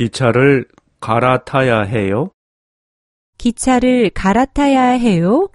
기차를 갈아타야 해요? 기차를 갈아타야 해요?